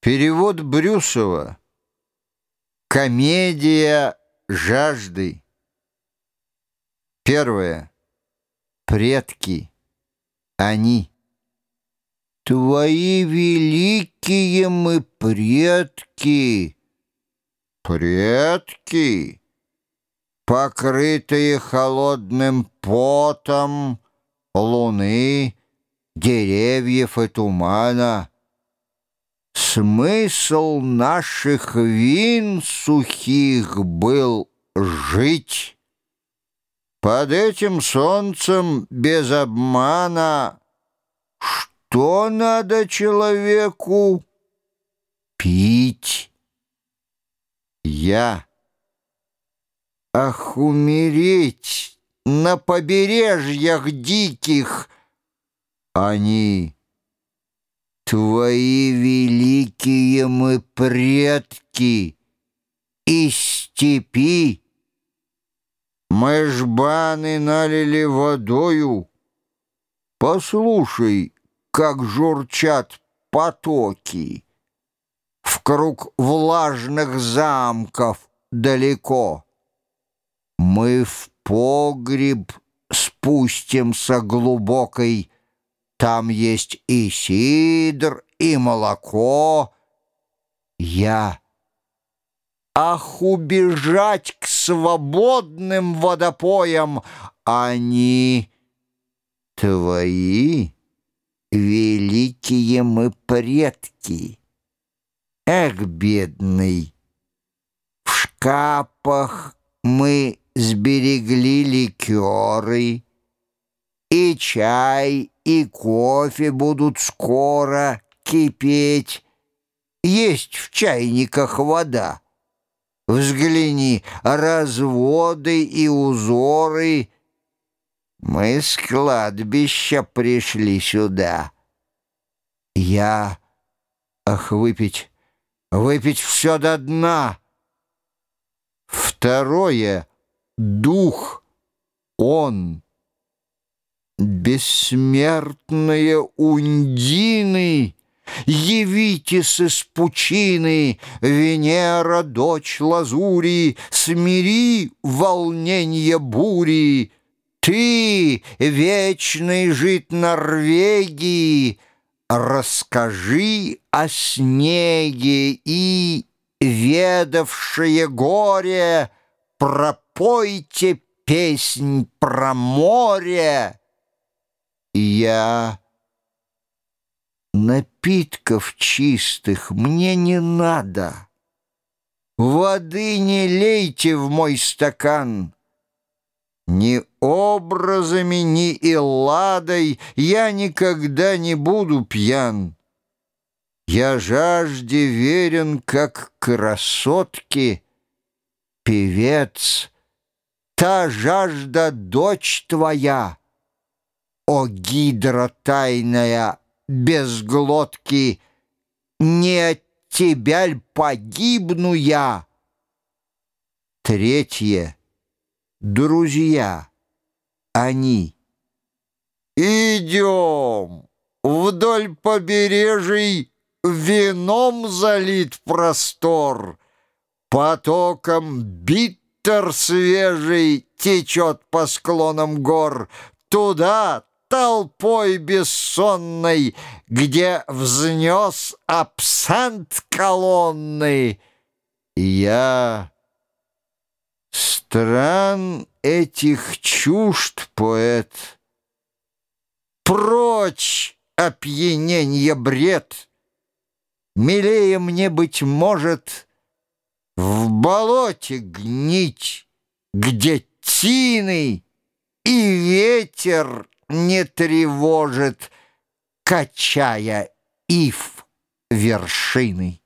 Перевод Брюсова. Комедия жажды. Первое. Предки. Они. Твои великие мы предки. Предки, покрытые холодным потом луны, деревьев и тумана, Смысл наших вин сухих был жить. Под этим солнцем без обмана Что надо человеку? Пить. Я. Ах, умереть на побережьях диких! Они Твои великие мы предки из степи Мы жбаны налили водою. Послушай, как журчат потоки В круг влажных замков далеко. Мы в погреб спустимся глубокой, там есть и сидр, и молоко. Я. Ах, убежать к свободным водопоям! Они твои великие мы предки. Эх, бедный, в шкапах мы сберегли ликеры, и чай, и кофе будут скоро кипеть. Есть в чайниках вода. Взгляни, разводы и узоры. Мы с кладбища пришли сюда. Я... Ах, выпить, выпить все до дна. Второе — дух, он — Бессмертные ундины, Явитесь из пучины, Венера, дочь лазури, Смири волнение бури. Ты, вечный жит Норвегии, Расскажи о снеге и, Ведавшее горе, Пропойте песнь про море. Я напитков чистых мне не надо. Воды не лейте в мой стакан. Ни образами, ни илладой я никогда не буду пьян. Я жажде верен, как красотке, певец. Та жажда дочь твоя — о, гидра тайная, без глотки, Не от тебя ль погибну я? Третье. Друзья. Они. Идем. Вдоль побережий Вином залит простор. Потоком биттер свежий Течет по склонам гор. Туда толпой бессонной, Где взнес абсент колонны. Я стран этих чужд, поэт, Прочь опьяненье бред, Милее мне, быть может, В болоте гнить, где тины и ветер не тревожит, качая ив вершины.